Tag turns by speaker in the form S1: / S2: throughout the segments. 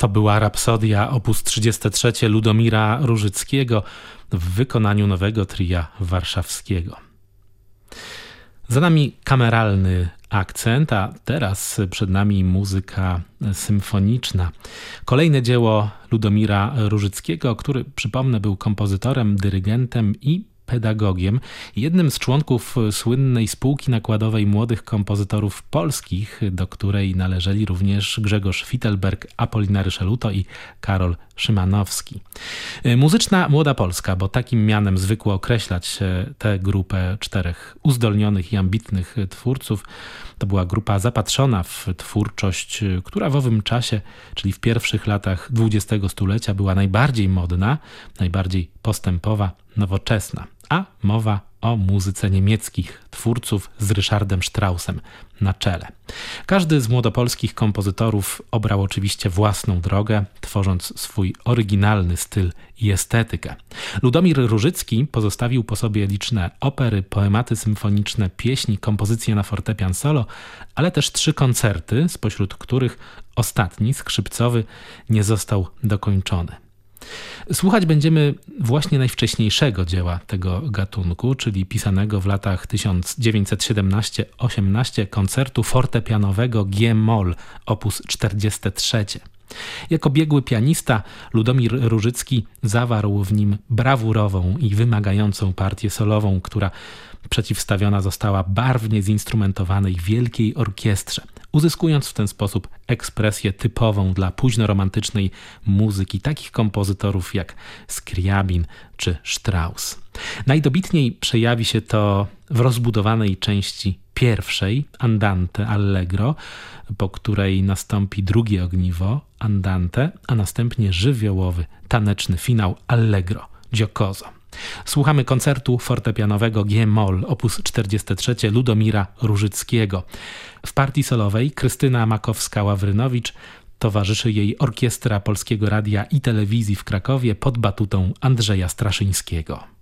S1: To była rapsodia op. 33 Ludomira Różyckiego w wykonaniu nowego tria warszawskiego. Za nami kameralny akcent, a teraz przed nami muzyka symfoniczna. Kolejne dzieło Ludomira Różyckiego, który przypomnę był kompozytorem, dyrygentem i pedagogiem, jednym z członków słynnej spółki nakładowej młodych kompozytorów polskich, do której należeli również Grzegorz Fittelberg, Apolinary Szeluto i Karol Szymanowski. Muzyczna Młoda Polska, bo takim mianem zwykło określać tę grupę czterech uzdolnionych i ambitnych twórców, to była grupa zapatrzona w twórczość, która w owym czasie, czyli w pierwszych latach XX stulecia była najbardziej modna, najbardziej postępowa, nowoczesna a mowa o muzyce niemieckich twórców z Ryszardem Straussem na czele. Każdy z młodopolskich kompozytorów obrał oczywiście własną drogę, tworząc swój oryginalny styl i estetykę. Ludomir Różycki pozostawił po sobie liczne opery, poematy symfoniczne, pieśni, kompozycje na fortepian solo, ale też trzy koncerty, spośród których ostatni, skrzypcowy, nie został dokończony. Słuchać będziemy właśnie najwcześniejszego dzieła tego gatunku, czyli pisanego w latach 1917-18 koncertu fortepianowego G-moll op. 43. Jako biegły pianista Ludomir Różycki zawarł w nim brawurową i wymagającą partię solową, która przeciwstawiona została barwnie zinstrumentowanej wielkiej orkiestrze, uzyskując w ten sposób ekspresję typową dla późnoromantycznej muzyki takich kompozytorów jak Scriabin czy Strauss. Najdobitniej przejawi się to w rozbudowanej części pierwszej, Andante Allegro, po której nastąpi drugie ogniwo, Andante, a następnie żywiołowy, taneczny finał Allegro, Giocoso. Słuchamy koncertu fortepianowego G-moll op. 43 Ludomira Różyckiego. W partii solowej Krystyna Makowska-Ławrynowicz towarzyszy jej Orkiestra Polskiego Radia i Telewizji w Krakowie pod batutą Andrzeja Straszyńskiego.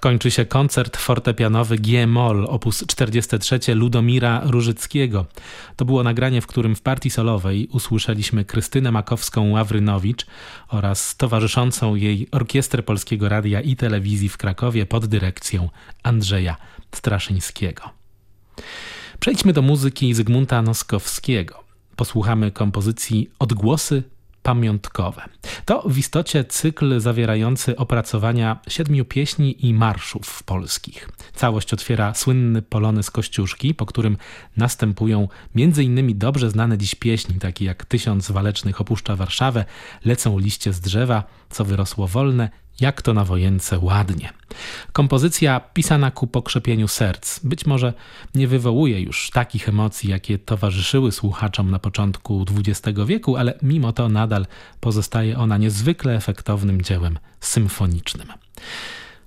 S1: Kończy się koncert fortepianowy G-moll op. 43 Ludomira Różyckiego. To było nagranie, w którym w partii solowej usłyszeliśmy Krystynę Makowską-Ławrynowicz oraz towarzyszącą jej Orkiestrę Polskiego Radia i Telewizji w Krakowie pod dyrekcją Andrzeja Straszyńskiego. Przejdźmy do muzyki Zygmunta Noskowskiego. Posłuchamy kompozycji Odgłosy pamiątkowe. To w istocie cykl zawierający opracowania siedmiu pieśni i marszów polskich. Całość otwiera słynny polonez Kościuszki, po którym następują m.in. dobrze znane dziś pieśni, takie jak Tysiąc Walecznych opuszcza Warszawę, Lecą liście z drzewa, Co wyrosło wolne, jak to na wojence ładnie. Kompozycja pisana ku pokrzepieniu serc być może nie wywołuje już takich emocji, jakie towarzyszyły słuchaczom na początku XX wieku, ale mimo to nadal pozostaje ona niezwykle efektownym dziełem symfonicznym.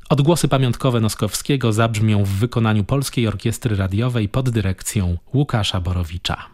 S1: Odgłosy pamiątkowe Noskowskiego zabrzmią w wykonaniu Polskiej Orkiestry Radiowej pod dyrekcją Łukasza Borowicza.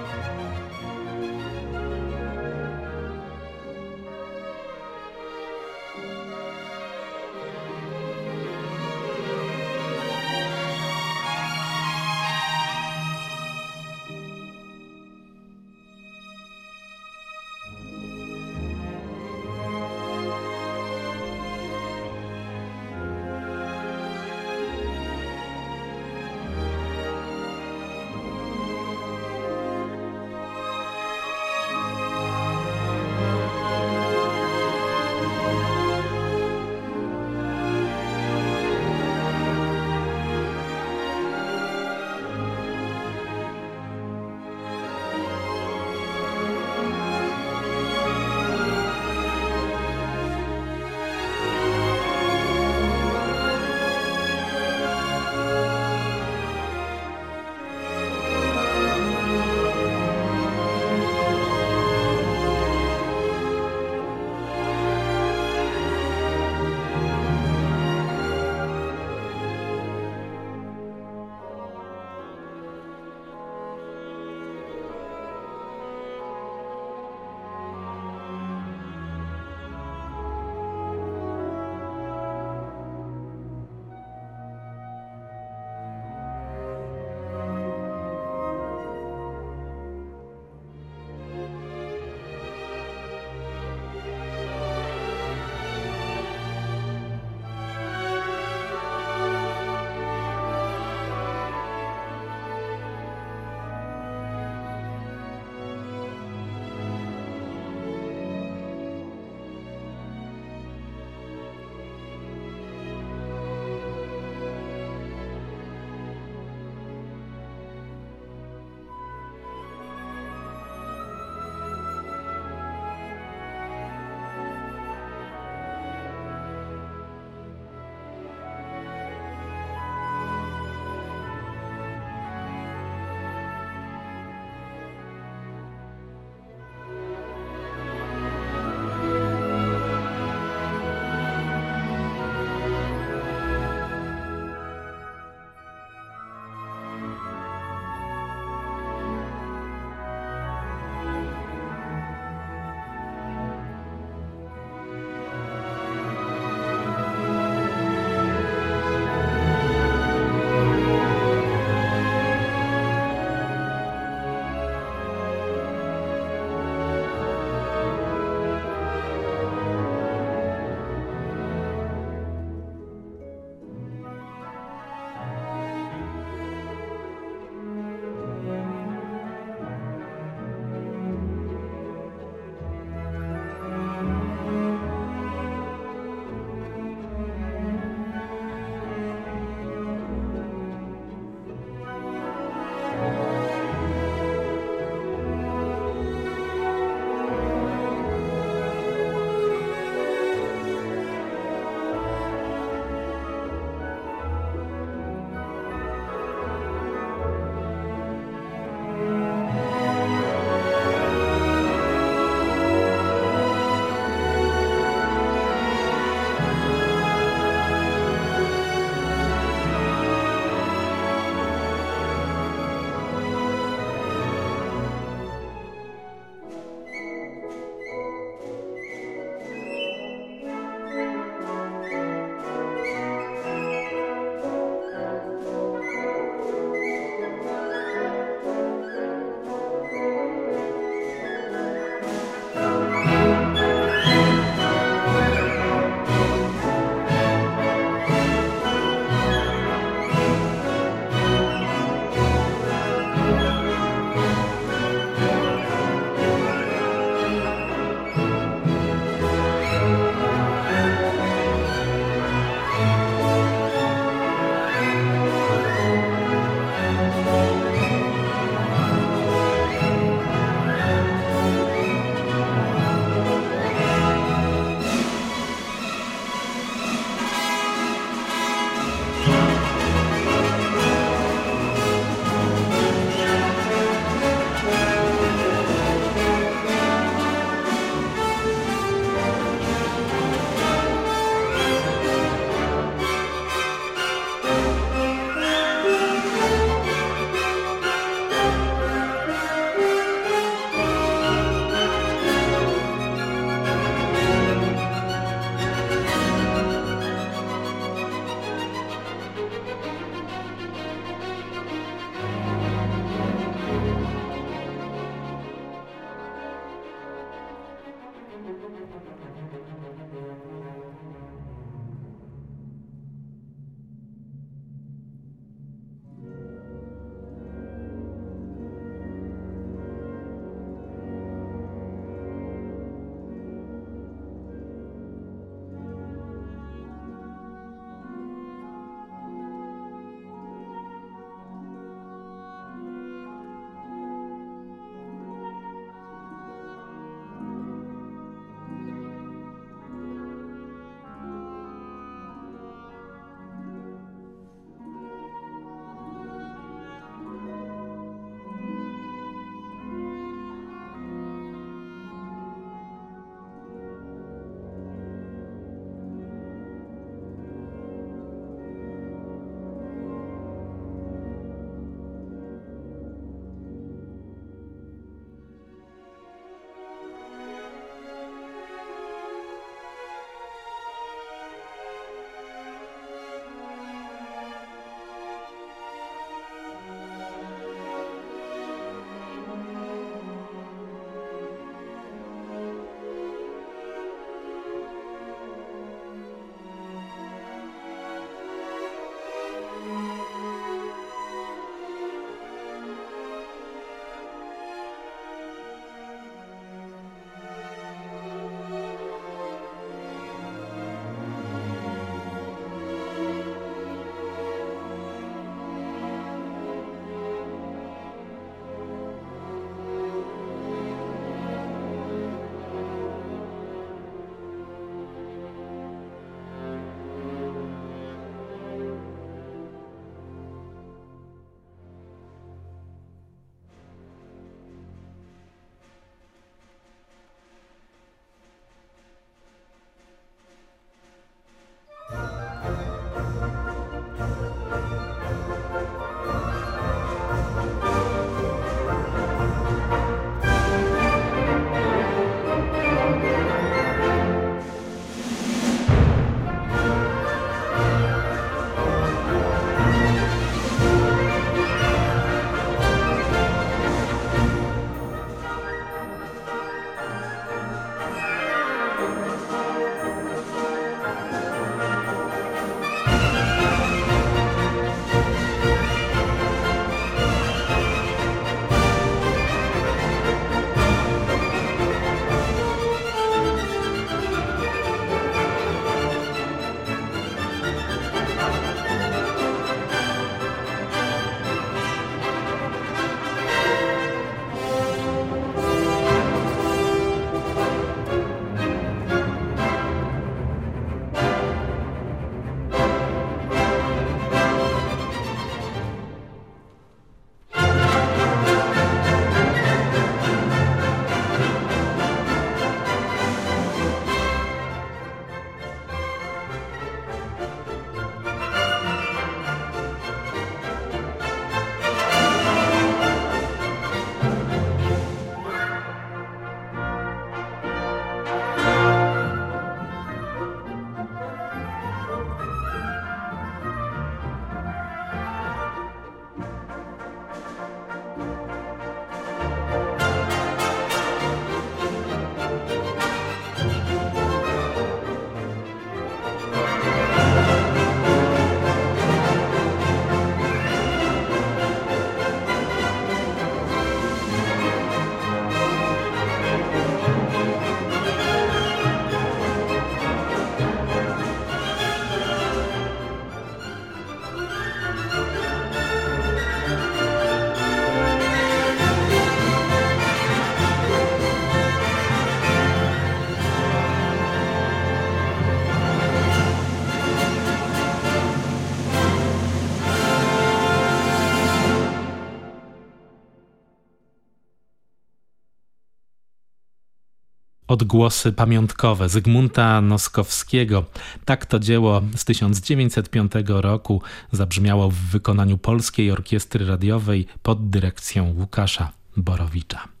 S1: Odgłosy pamiątkowe Zygmunta Noskowskiego. Tak to dzieło z 1905 roku zabrzmiało w wykonaniu Polskiej Orkiestry Radiowej pod dyrekcją Łukasza Borowicza.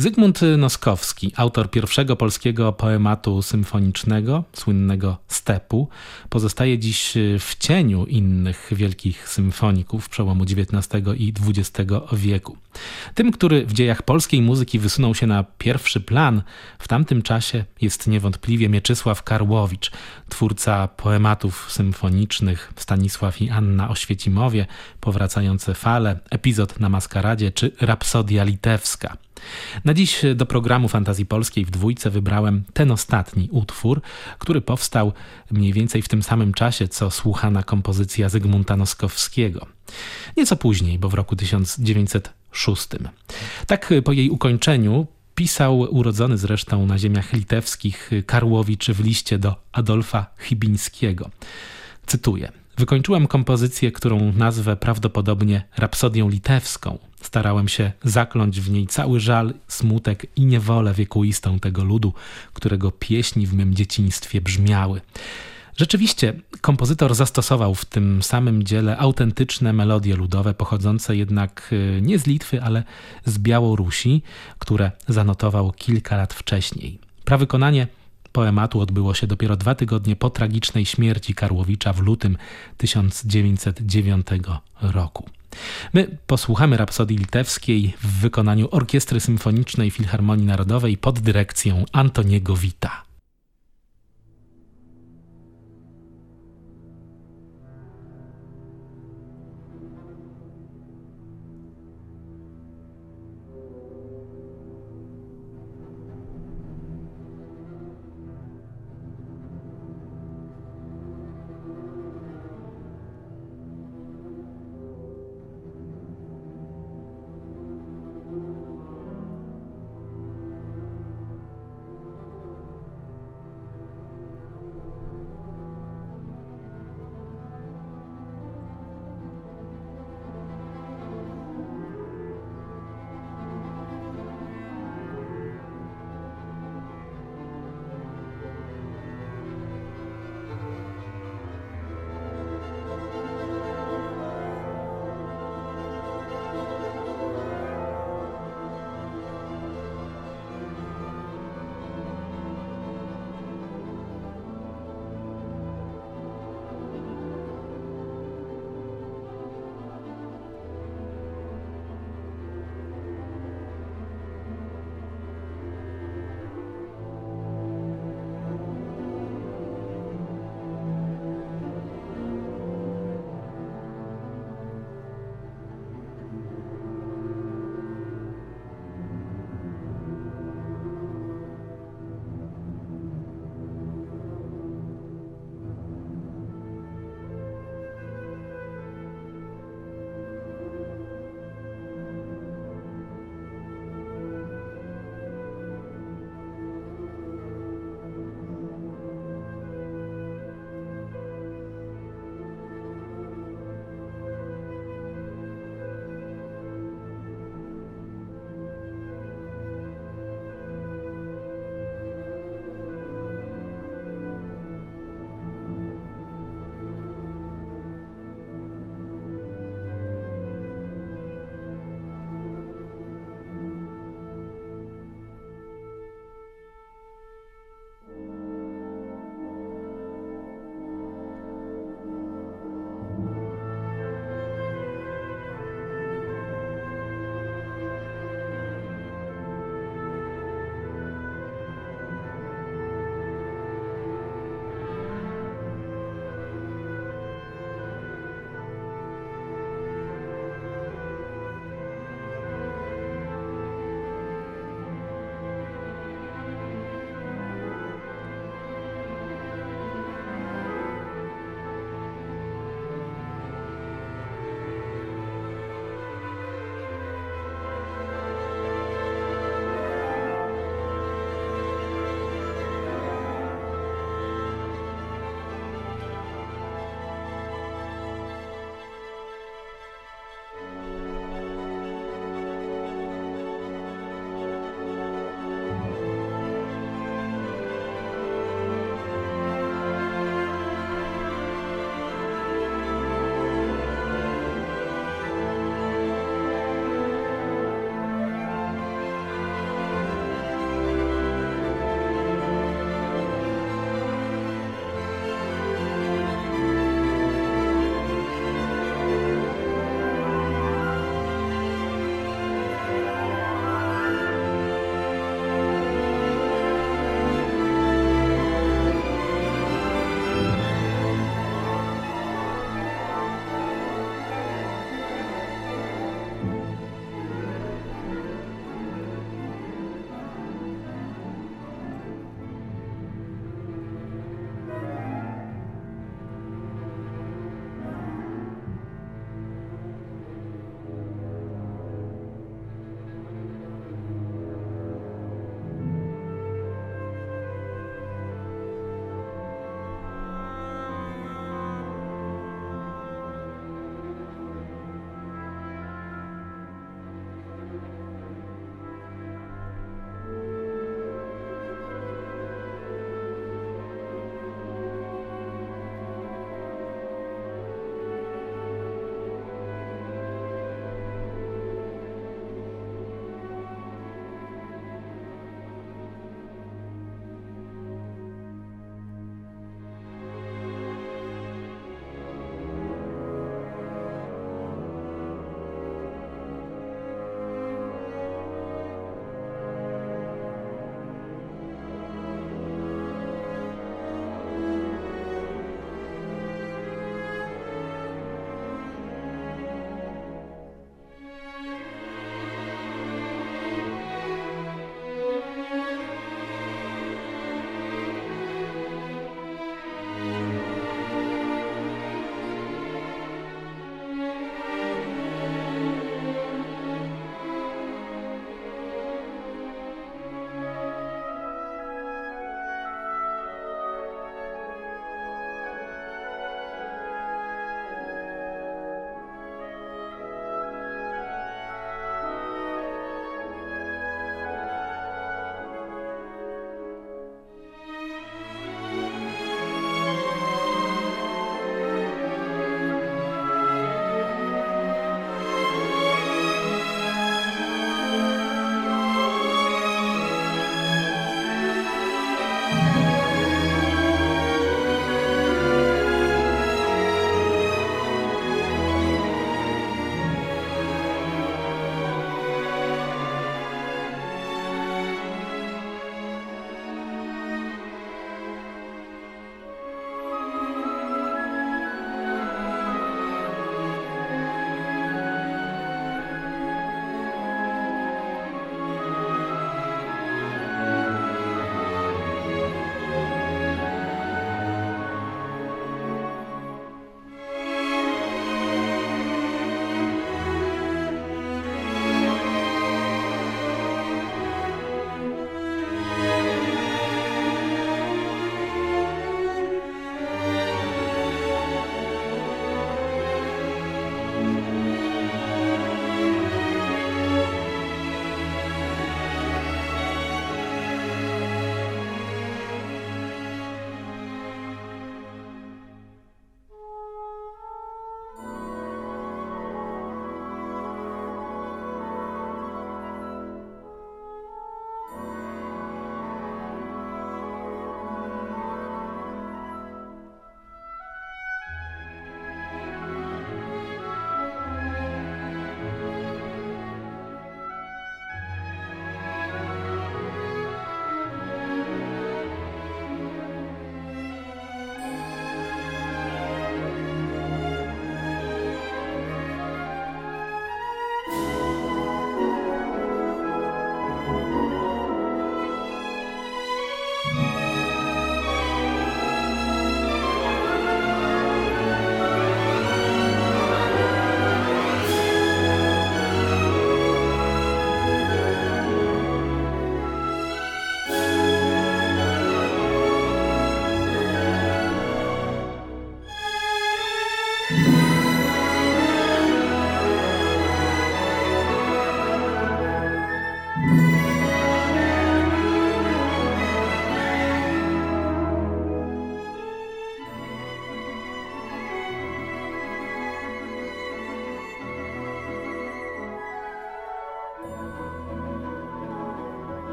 S1: Zygmunt Noskowski, autor pierwszego polskiego poematu symfonicznego, słynnego Stepu, pozostaje dziś w cieniu innych wielkich symfoników przełomu XIX i XX wieku. Tym, który w dziejach polskiej muzyki wysunął się na pierwszy plan w tamtym czasie jest niewątpliwie Mieczysław Karłowicz, twórca poematów symfonicznych Stanisław i Anna Oświecimowie, Powracające fale, Epizod na maskaradzie czy Rapsodia litewska. Na dziś do programu Fantazji Polskiej w dwójce wybrałem ten ostatni utwór, który powstał mniej więcej w tym samym czasie, co słuchana kompozycja Zygmunta Noskowskiego. Nieco później, bo w roku 1906. Tak po jej ukończeniu pisał urodzony zresztą na ziemiach litewskich Karłowicz w liście do Adolfa Chybińskiego. Cytuję. Wykończyłem kompozycję, którą nazwę prawdopodobnie Rapsodią Litewską. Starałem się zakląć w niej cały żal, smutek i niewolę wiekuistą tego ludu, którego pieśni w mym dzieciństwie brzmiały. Rzeczywiście, kompozytor zastosował w tym samym dziele autentyczne melodie ludowe, pochodzące jednak y, nie z Litwy, ale z Białorusi, które zanotował kilka lat wcześniej. Prawykonanie poematu odbyło się dopiero dwa tygodnie po tragicznej śmierci Karłowicza w lutym 1909 roku. My posłuchamy Rapsodii Litewskiej w wykonaniu Orkiestry Symfonicznej Filharmonii Narodowej pod dyrekcją Antoniego Wita.